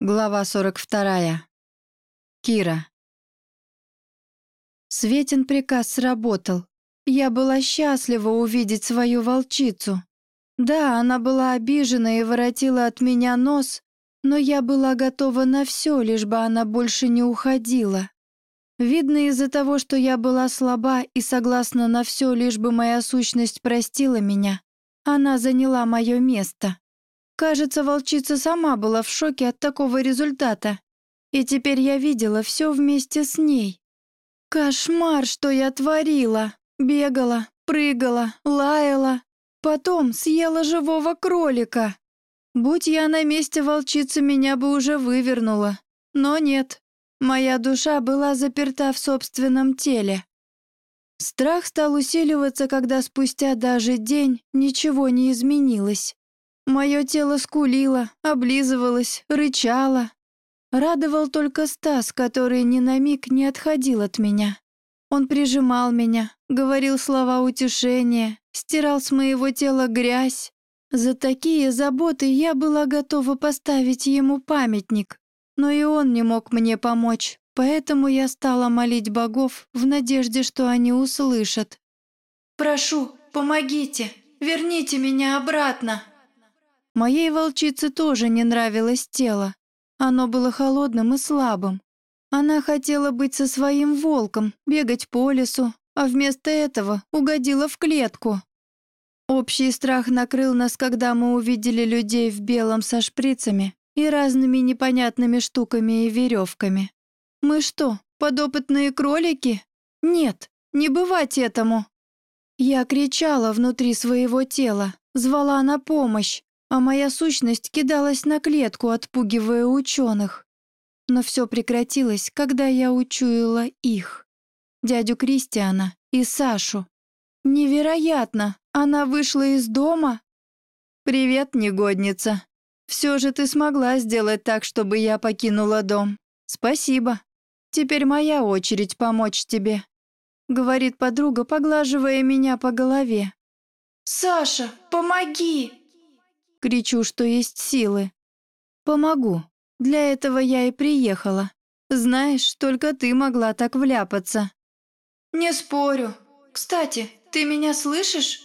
Глава 42. Кира. Светин приказ сработал. Я была счастлива увидеть свою волчицу. Да, она была обижена и воротила от меня нос, но я была готова на все, лишь бы она больше не уходила. Видно, из-за того, что я была слаба и согласна на все, лишь бы моя сущность простила меня, она заняла мое место. Кажется, волчица сама была в шоке от такого результата. И теперь я видела все вместе с ней. Кошмар, что я творила. Бегала, прыгала, лаяла. Потом съела живого кролика. Будь я на месте волчицы, меня бы уже вывернула. Но нет. Моя душа была заперта в собственном теле. Страх стал усиливаться, когда спустя даже день ничего не изменилось. Мое тело скулило, облизывалось, рычало. Радовал только Стас, который ни на миг не отходил от меня. Он прижимал меня, говорил слова утешения, стирал с моего тела грязь. За такие заботы я была готова поставить ему памятник, но и он не мог мне помочь, поэтому я стала молить богов в надежде, что они услышат. «Прошу, помогите, верните меня обратно!» Моей волчице тоже не нравилось тело. Оно было холодным и слабым. Она хотела быть со своим волком, бегать по лесу, а вместо этого угодила в клетку. Общий страх накрыл нас, когда мы увидели людей в белом со шприцами и разными непонятными штуками и веревками. Мы что, подопытные кролики? Нет, не бывать этому. Я кричала внутри своего тела, звала на помощь, а моя сущность кидалась на клетку, отпугивая ученых. Но все прекратилось, когда я учуяла их. Дядю Кристиана и Сашу. Невероятно! Она вышла из дома? Привет, негодница. Все же ты смогла сделать так, чтобы я покинула дом. Спасибо. Теперь моя очередь помочь тебе. Говорит подруга, поглаживая меня по голове. «Саша, помоги!» Кричу, что есть силы. Помогу. Для этого я и приехала. Знаешь, только ты могла так вляпаться. Не спорю. Кстати, ты меня слышишь?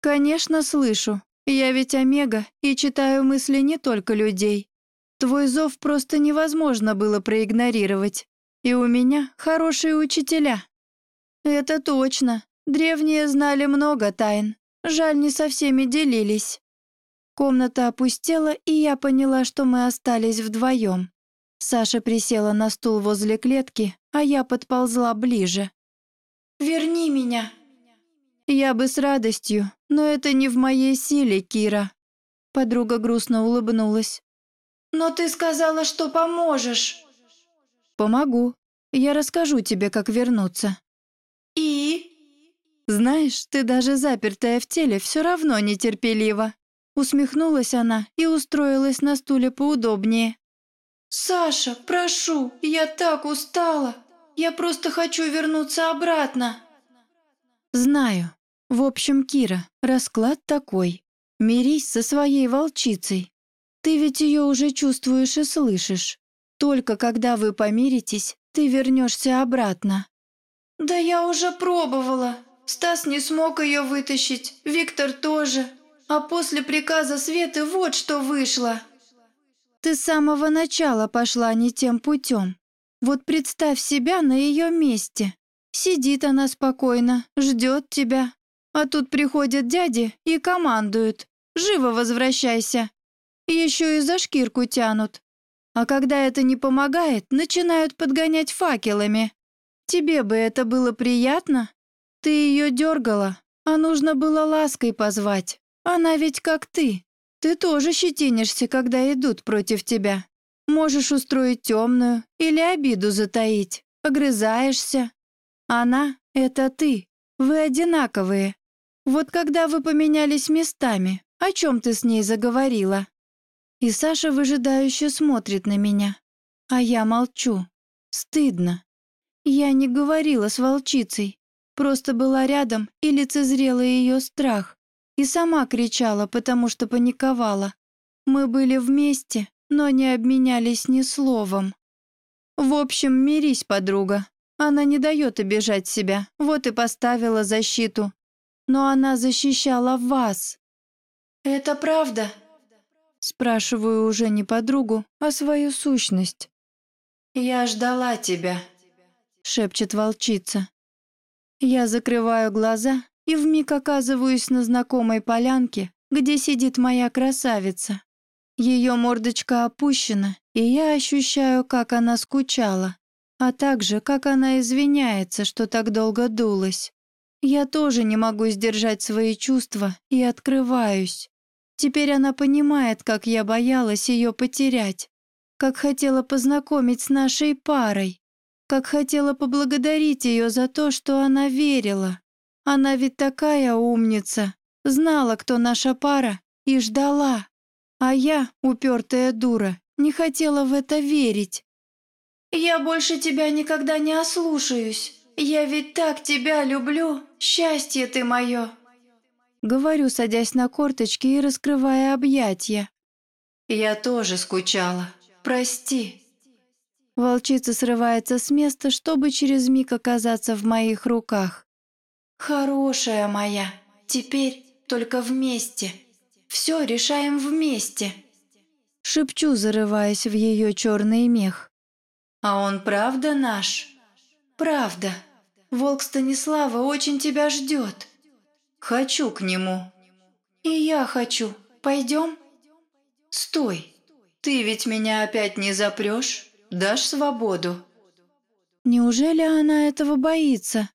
Конечно, слышу. Я ведь Омега и читаю мысли не только людей. Твой зов просто невозможно было проигнорировать. И у меня хорошие учителя. Это точно. Древние знали много тайн. Жаль, не со всеми делились. Комната опустела, и я поняла, что мы остались вдвоем. Саша присела на стул возле клетки, а я подползла ближе. «Верни меня!» «Я бы с радостью, но это не в моей силе, Кира». Подруга грустно улыбнулась. «Но ты сказала, что поможешь». «Помогу. Я расскажу тебе, как вернуться». «И?» «Знаешь, ты даже запертая в теле все равно нетерпелива». Усмехнулась она и устроилась на стуле поудобнее. «Саша, прошу, я так устала. Я просто хочу вернуться обратно». «Знаю. В общем, Кира, расклад такой. Мирись со своей волчицей. Ты ведь ее уже чувствуешь и слышишь. Только когда вы помиритесь, ты вернешься обратно». «Да я уже пробовала. Стас не смог ее вытащить, Виктор тоже. А после приказа Светы вот что вышло. Ты с самого начала пошла не тем путем. Вот представь себя на ее месте. Сидит она спокойно, ждет тебя. А тут приходят дяди и командуют. Живо возвращайся. Еще и за шкирку тянут. А когда это не помогает, начинают подгонять факелами. Тебе бы это было приятно? Ты ее дергала, а нужно было лаской позвать. Она ведь как ты. Ты тоже щетинишься, когда идут против тебя. Можешь устроить темную или обиду затаить. Огрызаешься. Она — это ты. Вы одинаковые. Вот когда вы поменялись местами, о чем ты с ней заговорила?» И Саша выжидающе смотрит на меня. А я молчу. Стыдно. Я не говорила с волчицей. Просто была рядом и лицезрела ее страх. И сама кричала, потому что паниковала. Мы были вместе, но не обменялись ни словом. В общем, мирись, подруга. Она не дает обижать себя, вот и поставила защиту. Но она защищала вас. «Это правда?» Спрашиваю уже не подругу, а свою сущность. «Я ждала тебя», — шепчет волчица. Я закрываю глаза и вмиг оказываюсь на знакомой полянке, где сидит моя красавица. Ее мордочка опущена, и я ощущаю, как она скучала, а также, как она извиняется, что так долго дулась. Я тоже не могу сдержать свои чувства и открываюсь. Теперь она понимает, как я боялась ее потерять, как хотела познакомить с нашей парой, как хотела поблагодарить ее за то, что она верила. Она ведь такая умница, знала, кто наша пара, и ждала. А я, упертая дура, не хотела в это верить. «Я больше тебя никогда не ослушаюсь. Я ведь так тебя люблю. Счастье ты мое!» Говорю, садясь на корточки и раскрывая объятия. «Я тоже скучала. Прости». Волчица срывается с места, чтобы через миг оказаться в моих руках. «Хорошая моя, теперь только вместе. Все решаем вместе». Шепчу, зарываясь в ее черный мех. «А он правда наш?» «Правда. Волк Станислава очень тебя ждет». Хочу к нему. И я хочу. Пойдем? Стой. Ты ведь меня опять не запрешь? Дашь свободу? Неужели она этого боится?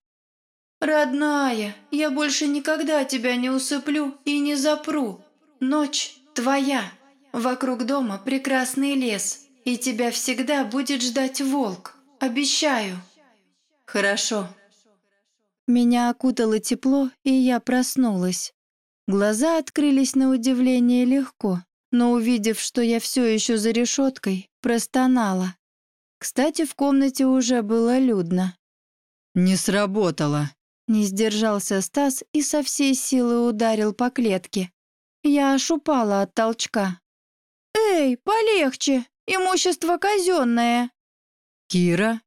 Родная, я больше никогда тебя не усыплю и не запру. Ночь твоя. Вокруг дома прекрасный лес, и тебя всегда будет ждать волк. Обещаю. Хорошо, меня окутало тепло, и я проснулась. Глаза открылись на удивление легко, но увидев, что я все еще за решеткой, простонала. Кстати, в комнате уже было людно. «Не сработало», — не сдержался Стас и со всей силы ударил по клетке. Я аж упала от толчка. «Эй, полегче! Имущество казенное!» «Кира?»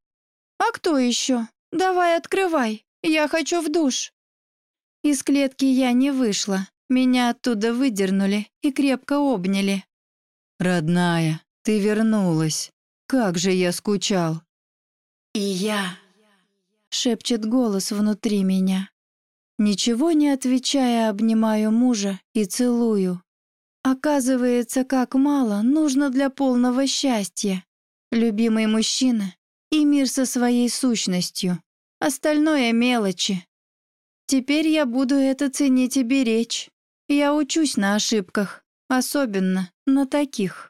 «А кто еще? Давай открывай!» Я хочу в душ!» Из клетки я не вышла. Меня оттуда выдернули и крепко обняли. «Родная, ты вернулась. Как же я скучал!» «И я!» — шепчет голос внутри меня. Ничего не отвечая, обнимаю мужа и целую. Оказывается, как мало нужно для полного счастья. Любимый мужчина и мир со своей сущностью. Остальное мелочи. Теперь я буду это ценить и беречь. Я учусь на ошибках, особенно на таких.